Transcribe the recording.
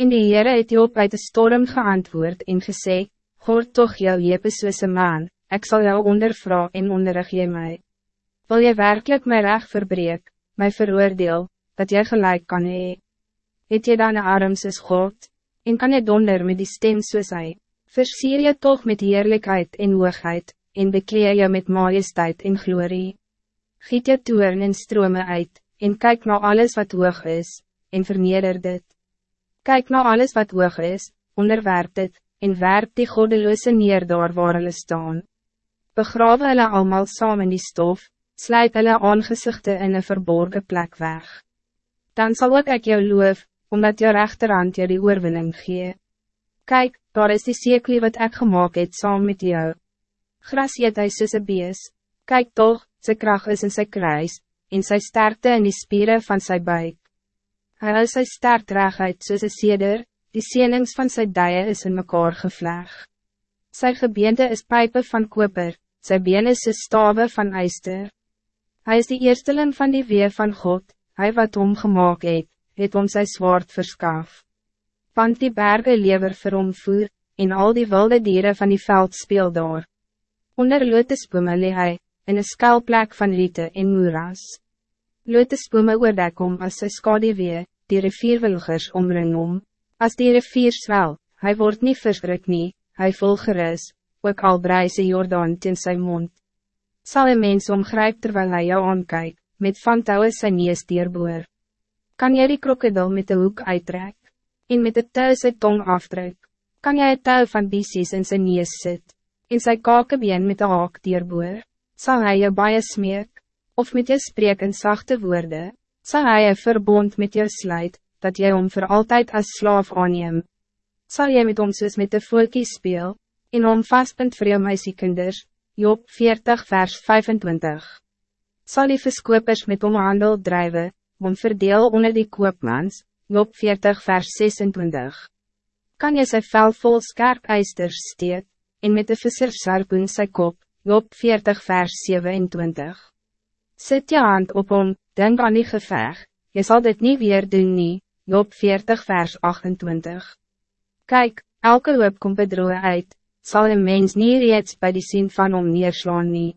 En die Heere het Job uit de storm geantwoord en gesê, Hoor toch jou jepe soos een maan, ek sal jou ondervra en onderrig jy my. Wil jy werkelijk my recht verbreek, my veroordeel, dat jy gelijk kan hee? Het jy dan een arm soos God, en kan jy donder met die stem soos hy? Versier je toch met heerlijkheid en hoogheid, en bekleer je met majesteit en glorie. Giet je toeren en strome uit, en kijk naar alles wat hoog is, en verneder dit. Kijk naar alles wat hoog is, onderwerp dit, en werp die goddeloze neer daar waar hulle staan. Begrawe hulle allemaal saam in die stof, sluit hulle aangezichte in een verborgen plek weg. Dan zal ook ek jou loof, omdat jou rechterhand jou die oorwinning gee. Kijk, daar is die seeklie wat ek gemaakt het saam met jou. Gras eet hy soos een bees. Kijk toch, sy kracht is in sy kruis, en sy sterkte in die spieren van sy buik. Hy hou sy sterk reguit soos een seder, die senings van sy dijen is in mekaar gevleg. Sy gebeente is pijpen van koper, sy been is soos stave van ijster. Hij is die eersteling van die wee van God, hij wat hom gemaakt het, het om sy zwaard verskaaf. Want die bergen lever vir hom voer, en al die wilde dieren van die veld speel daar. Onder lotusbome lee hy, in een skuilplek van riete en moeras. Lotusbome oordek om as sy skadewee, die rivierwilgers omring om. As die rivier swel, hy word niet verskrik nie, hy vol gerus, ook al brei sy Jordaan teen sy mond. Sal een mens omgryp terwijl hij jou aankyk, met van touwe sy nees dierboer. Kan jy die krokodil met de hoek uittrek, en met de touw sy tong aftrek? Kan jy het touw van bisies in sy nees sit? in sy kakebeen met de haak dierboer, zal hij je baie smeek, of met je spreek in zachte woorden, zal hij een verbond met je sluit, dat jy om voor altijd als slaaf aanneem. Zal jy met ons soos met de volkie speel, en om vastpunt vir jou meisiekinders, Job 40 vers 25. Zal die verskopers met om handel drijven, om verdeel onder die koopmans, Job 40 vers 26. Kan je sy vel vol skerp eisters steek, en met de visser sarpoen sy kop, Job 40 vers 27. Zet je hand op om, denk aan die geveg, je zal dit niet weer doen nie, Job 40 vers 28. Kijk, elke hoop komt bedroe uit, zal een mens niet reeds bij die zin van om neerslaan nie.